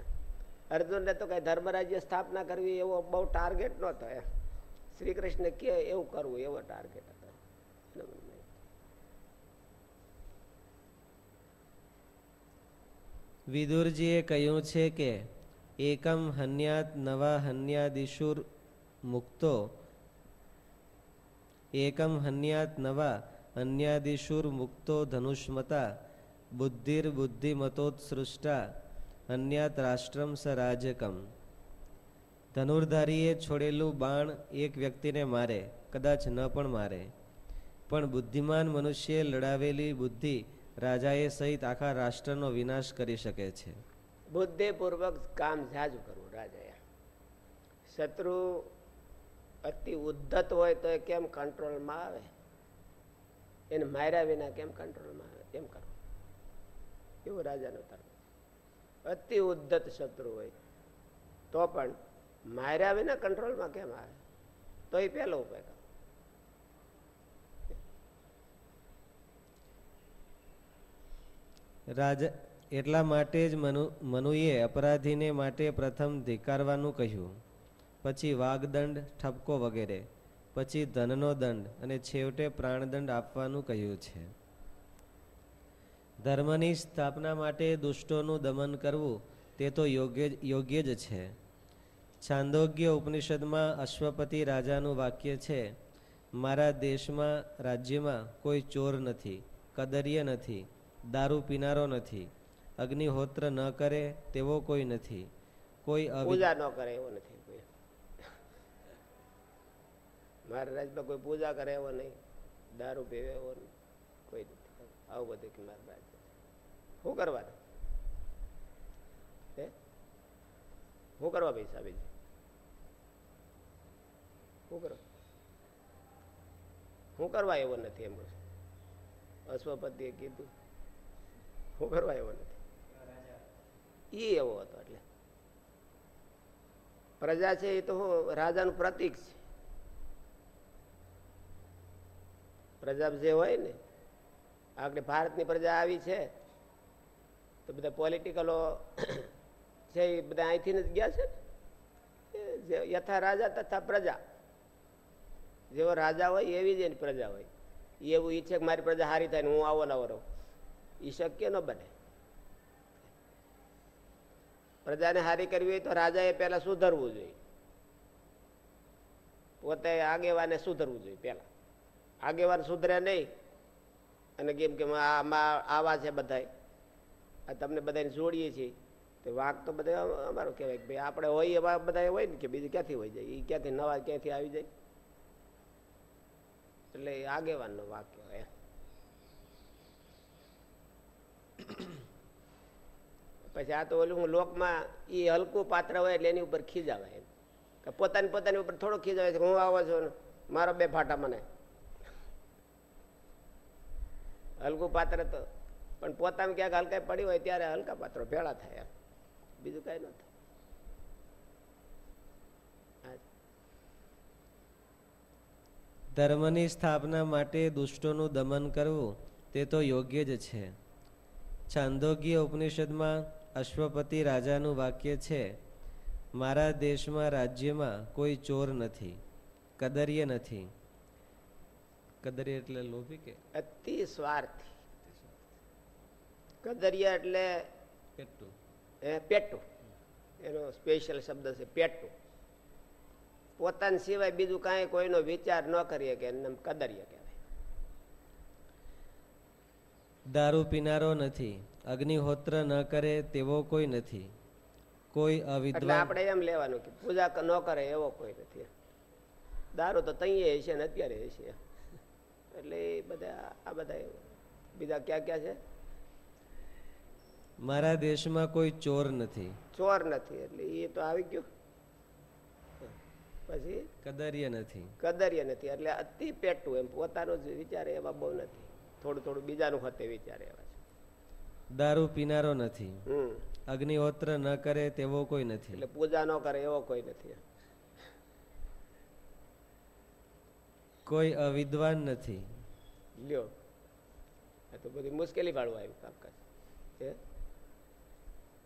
અર્જુનને તો કઈ ધર્મ રાજ્ય સ્થાપના કરવી એવો બહુ ટાર્ગેટ નહોતો એમ. શ્રી કૃષ્ણ કે એવું કરવું એવો ટાર્ગેટ હતો. વિદુરજીએ કહ્યું છે કે એકમ હન્યાત નવા હન્યાદિશુર મુક્તો એકમ હન્યાત નવા અન્યાદિશુર મુક્તો ધનુષ્મતા, બુદ્ધિર બુદ્ધિમતોત્સૃષ્ટા હન્યાત રાષ્ટ્રમ સ રાજકમ. ધનુર્ધારીએ છોડેલું બાણ એક વ્યક્તિને મારે, કદાચ ન પણ મારે. પણ બુદ્ધિમાન મનુષ્યે લડાવેલી બુદ્ધિ રાજાએ સહિત આખા રાષ્ટ્રનો વિનાશ કરી શકે છે. બુદ્ધિપૂર્વક કામ જાજુ કરવું રાજાએ. શત્રુ અતિ ઉદ્ધત હોય તો એ કેમ કંટ્રોલમાં આવે? એને માર્યા વિના કેમ કંટ્રોલમાં આવે? એમ કરવું એવું રાજાનો તર્ક. અતિ ઉદ્ધત શત્રુ હોય. તો પણ માર્યા વિના કંટ્રોલમાં કેમ આવે? તો એ પહેલો ઉપાય કરો. રાજા, એટલા માટે જ મનુ, મનુએ અપરાધીને માટે પ્રથમ ધિકારવાનું કહ્યું. પછી વાગદંડ, ઠપકો વગેરે. પછી ધનનો દંડ અને છેવટે પ્રાણદંડ આપવાનું કહ્યું છે. ધર્મની સ્થાપના માટે દુષ્ટોનું દમન કરવું તે તો યોગ્ય યોગ્ય જ છે. છાંદોગ્ય ઉપનિષદમાં અશ્વપતિ રાજાનું વાક્ય છે, મારા દેશમાં, રાજ્યમાં કોઈ ચોર નથી, કદર્ય નથી, દારૂ પીનારો નથી, અગ્નિહોત્ર ન કરે તેવો કોઈ નથી. કોઈ પૂજા ન કરે એવો નથી કોઈ મારા રાજમાં કોઈ પૂજા કરે એવો નહીં. દારૂ પીવે એવો નહીં. કોઈ નથી. આવું બધું કે મારા રાજ શું કરવાનું હે? શું કરવા પૈસા બીજું શું કરવા શું કરવા એવો નથી એમ અશ્વપતિએ કીધું. શું કરવા એવો નથી? એ એવો હતો એટલે. પ્રજા છે એ તો રાજાનું પ્રતીક છે. પ્રજા જે હોય ને આપણે ભારતની પ્રજા આવી છે, તો બધા પોલિટિકલો છે એ બધા અહીંથી જ ગયા છે ને? યથા રાજા તથા પ્રજા. જેવો રાજા હોય એવી જ એની પ્રજા હોય. એવું ઈચ્છે કે મારી પ્રજા સારી થાય ને હું આવો નવો રહું. એ શક્ય ન બને. પ્રજાને હારી કરવી હોય તો રાજાએ પહેલાં સુધરવું જોઈએ. પોતે આગેવાને સુધરવું જોઈએ પહેલા. આગેવાન સુધરે નહીં. અને કેમ કે આવા છે બધાય. આ તમને બધાને જોડીએ છીએ. તો વાંક તો બધા અમારો કહેવાય કે ભાઈ આપણે હોય એવા બધા હોય ને કે બીજું ક્યાંથી હોય જાય? એ ક્યાંથી નવા ક્યાંથી આવી જાય? એટલે આગેવાનનો વાક કહેવાય. પછી આ તો ઓલું હું લોકમાં એ હલકું પાત્ર હોય એટલે એની ઉપર ખીજાવાય એમ. પોતાની પોતાની ઉપર થોડો ખીજાવે છે હું આવો છું મારો બે ફાટા મને. હલકું પાત્ર તો. પણ પોતાનું ક્યાંક હલકાઈ પડી હોય ત્યારે હલકા પાત્રો ભેળા થાય બીજું કઈ ન થાય. ધર્મની સ્થાપના માટે દુષ્ટોનું દમન કરવું તે તો યોગ્ય જ છે. છાંદોગીય ઉપનિષદમાં અશ્વપતિ રાજાનું વાક્ય છે, મારા દેશમાં રાજ્યમાં કોઈ ચોર નથી, કદર્ય નથી. કદર્ય એટલે લોભી કે? અતિ સ્વાર્થી. કદરિયા એટલે કેટલું એ પેટું. એનો સ્પેશિયલ શબ્દ છે પેટું. પોતાના સિવાય બીજું કાંઈ કોઈનો વિચાર ન કરીએ કે એને કદરિયા કહેવાય. દારૂ પીનારો નથી. અગ્નિહોત્ર ન કરે તેવો કોઈ નથી. કોઈ અવિદ્વાન આપણે એમ લેવાનું કે પૂજા ન કરે એવો કોઈ નથી. દારૂ તો તઈએ હશે ને અત્યારે હશે. એટલે બધા આ બધા બીજા ક્યાં ક્યાં છે? મારા દેશમાં કોઈ ચોર નથી. ચોર નથી એટલે એ તો આવી ગયું. પછી? કદર્ય નથી. કદર્ય નથી એટલે અતિ પેટું એમ. પોતાનો જ વિચારે એવા બહુ નથી. થોડું થોડું બીજાનું હતે વિચારે એવા છે. દારૂ પીનારો નથી. હમ. અગ્નિહોત્ર ન કરે તેવો કોઈ નથી. એટલે પૂજા ન કરે એવો કોઈ નથી. કોઈ અવિદ્વાન નથી. લ્યો. આ તો બધી મુશ્કેલી વાળું આવ્યું કામકાજ.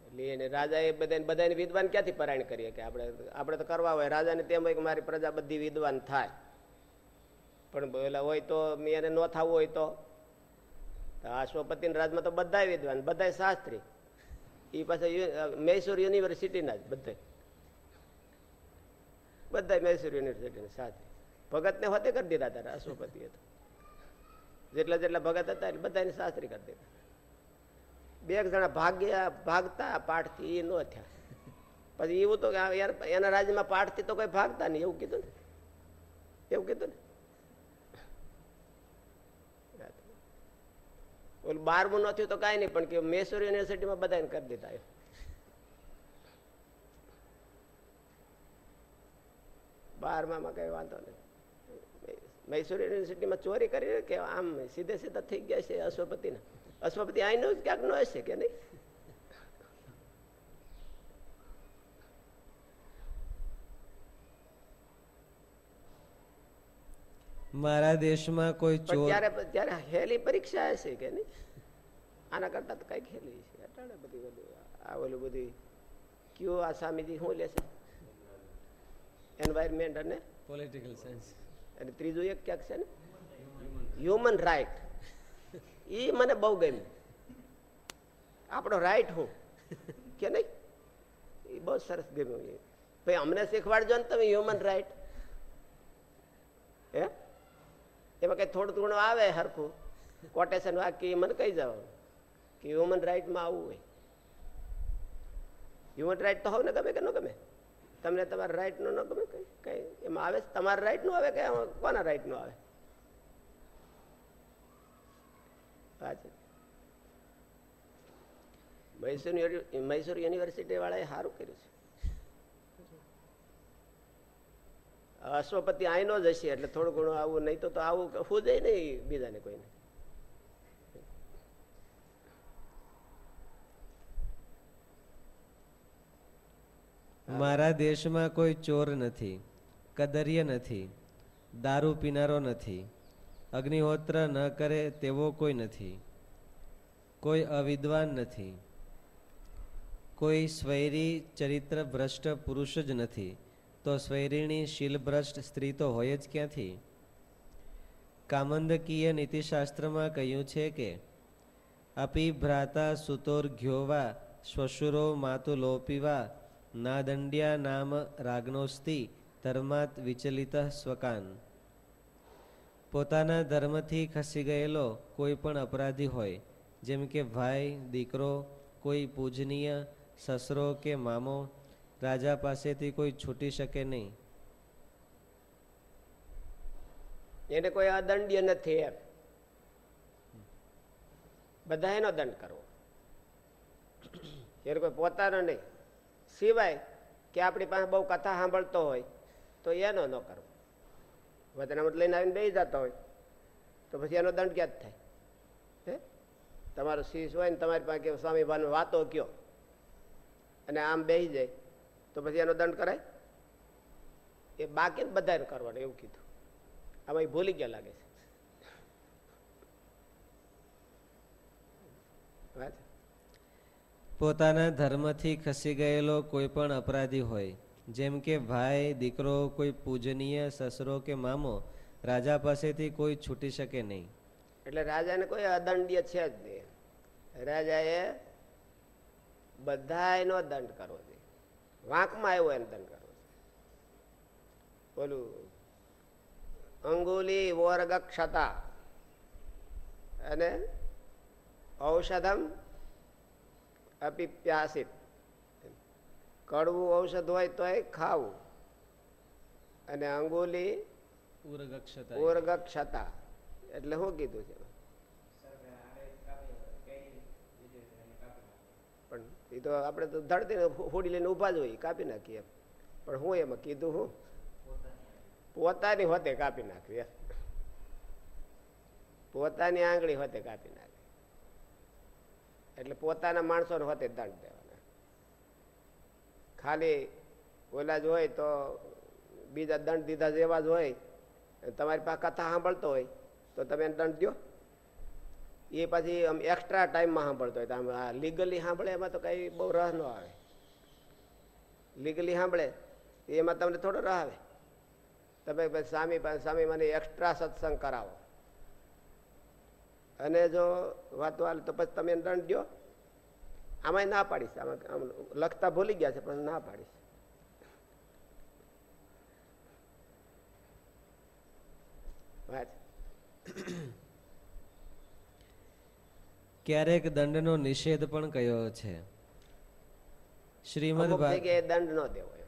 એટલે એને એ બધાને બધાને વિદ્વાન ક્યાંથી પરાયણ કરીએ કે આપણે આપણે તો કરવા હોય. રાજાને તેમ હોય કે મારી પ્રજા બધી વિદ્વાન થાય. પણ પેલા હોય તો એને ન થવું હોય તો. અશ્વપતિના રાજમાં તો બધા વિદ્વાન બધા શાસ્ત્રી. એ પાછા મૈસૂર યુનિવર્સિટીના જ બધા બધા મૈસૂર યુનિવર્સિટીના શાસ્ત્રી. ભગતને હોતે કરી દીધા તારા અશ્વપતિ હતા જેટલા જેટલા ભગત હતા એટલે બધાને શાસ્ત્રી કરી દીધા. બે જણા ભાગ્યા, ભાગતા, પાઠથી એ ન થયા. પછી એવું તો કે યાર એના રાજ્યમાં પાઠથી તો કોઈ ભાગતા નહીં, એવું કીધું ને. એવું કીધું ને. ઓલું બારમું ન થયું તો કાંઈ નહીં, પણ કે મૈસૂર યુનિવર્સિટીમાં બધાને કરી દીધા એ. બારમામાં કઈ વાંધો નહીં. મૈસૂર યુનિવર્સિટીમાં ચોરી કરી કે આમ સીધે સીધા થઈ ગયા છે અશ્વપતિને. અશ્વપતિ આઈનો જ ક્યાંક નો હશે કે નહીં? મારા દેશમાં કોઈ ત્યારે ત્યારે હેલી પરીક્ષા હશે કે નહીં? આના કરતા તો કંઈક હેલી છે. અટાણે બધી બધું આ ઓલું બધી. કયો આ સ્વામીજી શું લેશે એન્વાયરમેન્ટ અને પોલિટિકલ સાયન્સ અને ત્રીજું એક ક્યાંક છે ને? હ્યુમન રાઈટ એ મને બહુ ગમ્યું. આપણો રાઈટ હું? કે નહીં? એ બહુ સરસ ગમ્યું એ ભાઈ, અમને શીખવાડજો ને તમે હ્યુમન રાઈટ હે? એમાં કઈ થોડું થોડું આવે હરખું. કોટેશન વાક્ય મને કહી જવાનું કે હ્યુમન રાઈટમાં આવવું હોય. હ્યુમન રાઈટ તો હોવ ને ગમે કે ન ગમે. તમને તમારા રાઈટ નો ગમે કઈ કઈ એમાં આવે તમારા રાઈટનું આવે કે કોના રાઈટનું આવે? મૈસૂર મૈસૂર યુનિવર્સિટી વાળાએ સારું કર્યું છે. અશ્વપતિ આઈનો જ હશે એટલે થોડું ઘણું આવું, નહીં તો તો આવું, હું જાય નહીં બીજાને કોઈને. મારા દેશમાં કોઈ ચોર નથી, કદર્ય નથી, દારૂ પીનારો નથી, અગ્નિહોત્ર ન કરે તેવો કોઈ નથી, કોઈ અવિદ્વાન નથી, કોઈ સ્વૈરી ચરિત્ર ભ્રષ્ટ પુરુષ જ નથી, તો સ્વૈરીણી શીલભ્રષ્ટ સ્ત્રી તો હોય જ ક્યાંથી? કામંદકીય નીતિશાસ્ત્રમાં કહ્યું છે કે અપી ભ્રાતા સુતોર ઘ્યોવા, શ્વશુરો માતુલોપીવા નાદંડ્યા નામ રાગનોસ્તિ ધર્માત વિચલિત સ્વકાન પોતાના ધર્મથી ખસી ગયેલો કોઈ પણ અપરાધી હોય જેમ કે ભાઈ દીકરો કોઈ પૂજનીય સસરો કે મામો રાજા પાસેથી કોઈ છૂટી શકે નહીં એને કોઈ અદંડ્ય નથી એમ. બધા એનો દંડ કરવો. એને કોઈ પોતાનો નહીં. સિવાય કે આપણી પાસે બહુ કથા સાંભળતો હોય, તો એનો ન કરવો. વચનામત લઈને આવીને બેસી જતો હોય, તો પછી એનો દંડ ક્યાં જ થાય? હે? તમારો શીશ હોય ને તમારી પાસે સ્વામી ભાન વાતો કયો, અને આમ બેસી જાય, તો પછી એનો દંડ કરાય? એ બાકી બધાને કરવાનો, એવું કીધું. આમાં એ ભૂલી ગયા લાગે છે. વાત? પોતાના ધર્મથી ખસી ગયેલો કોઈ પણ અપરાધી હોય. જેમ કે ભાઈ, દીકરો, કોઈ પૂજનીય, સસરો કે મામો રાજા પાસેથી કોઈ છૂટી શકે નહીં. એટલે રાજાને કોઈ અદંડ્ય છે જ નહીં. રાજાએ બધાયનો દંડ કરવો જોઈએ. વાંકમાં આવ્યો એનો દંડ કરવો છે ઓલું અંગુલી વોર્ગ અને ઔષધમ અપિપ્યાસિત કડવું ઔષધ હોય તોય ખાવું. અને અંગુલી ઉર્ગક્ષતા. એટલે શું કીધું છે. પણ એ તો આપણે તો ધડતી હોડી લઈને ઊભા જ હોય કાપી નાખીએ. પણ હું એમાં કીધું હું? પોતાની હોતે કાપી નાખવી પોતાની આંગળી હોતે કાપી નાખવી. એટલે પોતાના માણસોને હોતે દંડ દેવાના. ખાલી ઓલા જ હોય તો બીજા દંડ દીધા જેવા જ હોય તમારી પાસે કથા સાંભળતો હોય, તો તમે એને દંડ દો એ પછી આમ એક્સ્ટ્રા ટાઈમમાં સાંભળતો હોય. તો લીગલી સાંભળે એમાં તો કઈ બહુ રહ ન આવે. લીગલી સાંભળે એમાં તમને થોડો રહ આવે. તમે સામી સ્વામી મને એક્સ્ટ્રા સત્સંગ કરાવો. અને જો વાતો હાલે તો પછી તમે દંડ દો આમાં ના પાડીશ. આમાં આમ લખતા ભૂલી ગયા છે પણ ના પાડીશ. વાત. ક્યારેક દંડનો નિષેધ પણ કયો છે? શ્રીમદ દંડ ન દેવો શ્રીમદ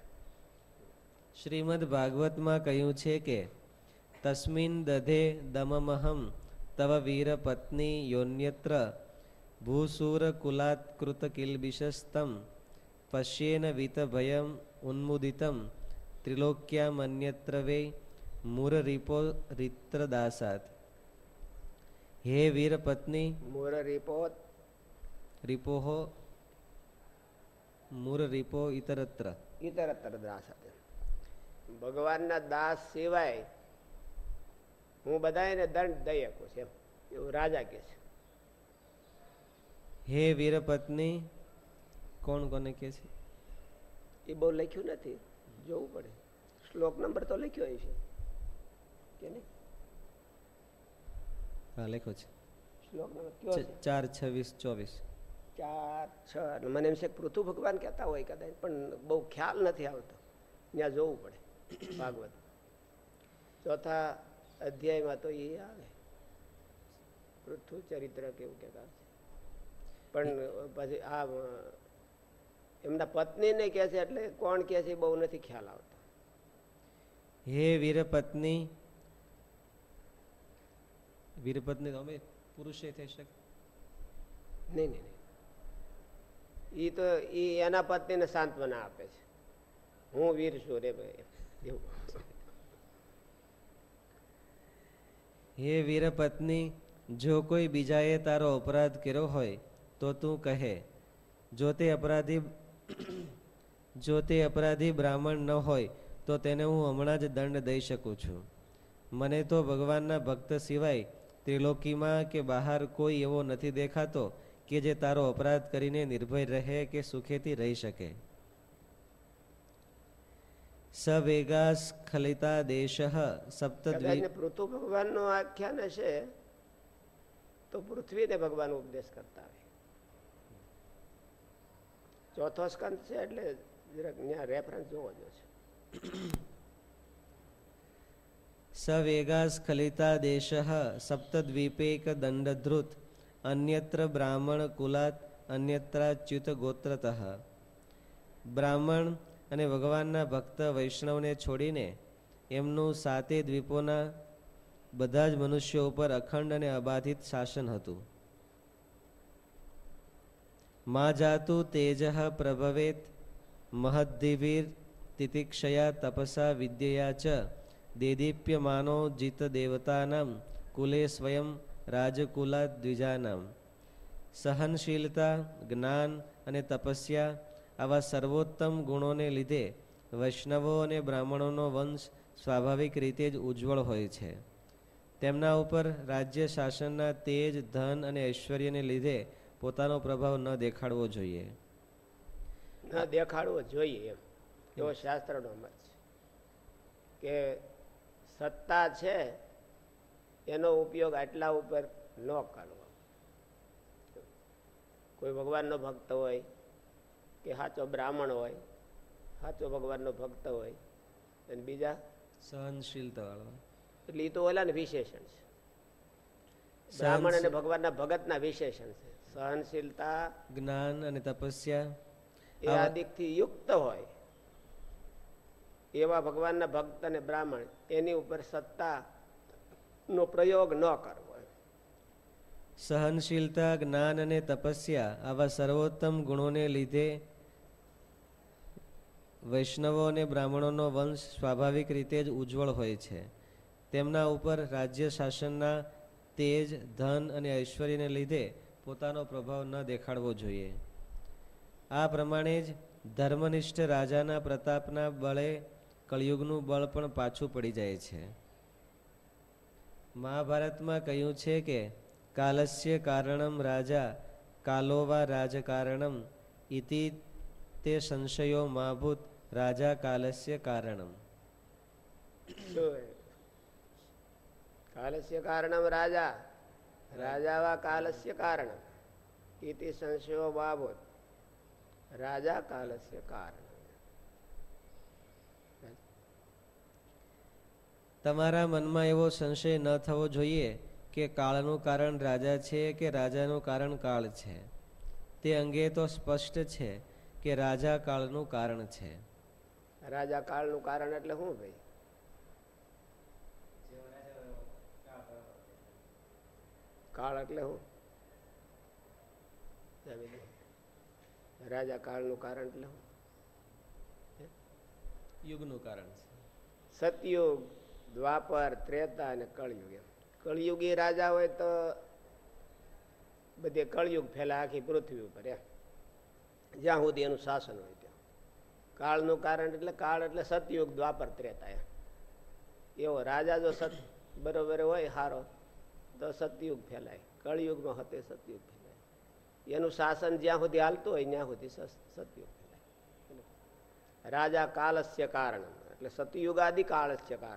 શ્રીમદ ભાગવતમાં કહ્યું છે કે તસ્મિન દધે દમમહમ તવ વીર પત્ની યોન્યત્ર ભૂસૂરકુલાત્કૃતકિલબિષસ્તમ કુલાત્કૃત કિલ્બિષસ્તમ પશ્યેન વિત ભયમ ઉન્મુદિતમ ત્રિલોક્યામન્યત્ર વે મુરરીપો રિત્રદાસાત હે વીર પત્ની મોર રીપોત રિપોહો મૂરરીપો ઇતરત્ર ઇતરત્ર દાસ ભગવાનના દાસ સિવાય હું બધાને દંડ દઈ શકું છું. એવું રાજા કે છે. હે વીરપત્ની કોણ કોને કે છે? એ બહુ લખ્યું નથી. જોવું પડે. શ્લોક નંબર તો લખ્યો હોય છે. કે નહીં? હા લખ્યો છે. શ્લોક નંબર કયો છે? ચાર છવ્વીસ ચોવીસ. ચાર છ. મને એમ છે પૃથુ ભગવાન કહેતા હોય કદાચ પણ બહુ ખ્યાલ નથી આવતો. ત્યાં જોવું પડે. ભાગવત. ચોથા અધ્યાયમાં તો એ આવે. પૃથ્વી ચરિત્ર કેવું કે પણ પછી આ એમના પત્નીને કહે છે એટલે કોણ કહે છે બહુ નથી ખ્યાલ આવતો. હે વીરપત્ની વીરપત્ની તો અમે પુરુષે થઈ શકે. નહીં નહીં નહીં. એ તો એ એના પત્નીને સાંત્વના આપે છે. હું વીર છું રે ભાઈ. એવું. હે વીરપત્ની, જો કોઈ બીજાએ તારો અપરાધ કર્યો હોય, તો તું કહે, જો તે અપરાધી, જો તે અપરાધી બ્રાહ્મણ ન હોય, તો તેને હું હમણાં જ દંડ દઈ શકું છું. મને તો ભગવાનના ભક્ત સિવાય ત્રિલોકીમાં કે બહાર કોઈ એવો નથી દેખાતો કે જે તારો અપરાધ કરીને નિર્ભય રહે કે સુખેથી રહી શકે. સવેગા સ્ખલિતા દેશ કદાચ પૃથુ ભગવાનનો આખ્યાન હશે તો પૃથ્વીને ભગવાન ઉપદેશ કરતા હોય ચોથો સ્કંદ છે એટલે જરાક ત્યાં રેફરન્સ જોવો જોશે સવેગા સ્ખલિતા દેશ સપ્તદ્વીપેક દંડધૃત અન્યત્ર બ્રાહ્મણ કુલાત અન્યત્રાચ્યુત ગોત્રત બ્રાહ્મણ અને ભગવાનના ભક્ત વૈષ્ણવને છોડીને એમનું સાતે દ્વીપોના બધા જ મનુષ્યો ઉપર અખંડ અને અબાધિત શાસન હતું. મા જાતુ તેજ પ્રભવેત, મહદ્દિવીર તિતિક્ષયા તપસા વિદ્યયા ચ, દેદીપ્યમાનો જીત દેવતાનામ, કુલે સ્વયં રાજકુલા દ્વિજાનામ સહનશીલતા, જ્ઞાન અને તપસ્યા આવા સર્વોત્તમ ગુણોને લીધે વૈષ્ણવો અને બ્રાહ્મણોનો વંશ સ્વાભાવિક રીતે જ ઉજ્જવળ હોય છે. તેમના ઉપર રાજ્ય શાસનના તેજ ધન અને ઐશ્વર્યને લીધે પોતાનો પ્રભાવ ન દેખાડવો જોઈએ. ન દેખાડવો જોઈએ એમ. એવો શાસ્ત્રનો મત છે કે સત્તા છે એનો ઉપયોગ આટલા ઉપર ન કરવો. કોઈ ભગવાનનો ભક્ત હોય કે સાચો બ્રાહ્મણ હોય સાચો ભગવાનનો ભક્ત હોય અને બીજા? સહનશીલતા વાળો. એટલે એ તો ઓલા ને વિશેષણ છે. બ્રાહ્મણ અને ભગવાનના ભગતના વિશેષણ છે. સહનશીલતા જ્ઞાન અને તપસ્યા એ આદિકથી યુક્ત હોય એવા ભગવાનના ભક્ત અને બ્રાહ્મણ એની ઉપર સત્તા નો પ્રયોગ ન કરવો. સહનશીલતા જ્ઞાન અને તપસ્યા આવા સર્વોત્તમ ગુણોને લીધે વૈષ્ણવો અને બ્રાહ્મણોનો વંશ સ્વાભાવિક રીતે જ ઉજ્જવળ હોય છે. તેમના ઉપર રાજ્ય શાસનના તેજ, ધન અને ઐશ્વર્યને લીધે પોતાનો પ્રભાવ ન દેખાડવો જોઈએ. આ પ્રમાણે જ ધર્મનિષ્ઠ રાજાના પ્રતાપના બળે કળિયુગનું બળ પણ પાછું પડી જાય છે. મહાભારતમાં કહ્યું છે કે, કાલસ્ય કારણમ રાજા, કાલોવા રાજકારણમ, ઇતિ તે સંશયો માભૂત રાજા કાલસ્ય કારણમ કાલસ્ય કારણમ રાજા રાજા વા કાલસ્ય કારણમ ઇતિ સંશયો બાબત રાજા કાલસ્ય કારણ તમારા મનમાં એવો સંશય ન થવો જોઈએ કે કાળનું કારણ રાજા છે કે રાજાનું કારણ કાળ છે? તે અંગે તો સ્પષ્ટ છે કે રાજા કાળનું કારણ છે. રાજા કાળનું કારણ એટલે શું ભાઈ? કાળ એટલે શું? રાજા કાળનું કારણ એટલે શું? યુગનું કારણ સતયુગ દ્વાપર ત્રેતા અને કળયુગ એમ. કળયુગી રાજા હોય તો બધે કળયુગ ફેલા આખી પૃથ્વી ઉપર એમ. જ્યાં સુધી એનું શાસન હોય. કાળનું કારણ એટલે કાળ એટલે સતયુગ દ્વાપર ત્રેતા એવો રાજા જો સત બરોબર હોય, હારો, તો સતયુગ ફેલાય. કળયુગમાં હતે સતયુગ ફેલાય. એનું શાસન જ્યાં સુધી હાલતું હોય, ત્યાં સુધી સતયુગ ફેલાય. રાજા કાલસ્ય કારણ, એટલે સતયુગાદિ કાળસ્ય કારણ.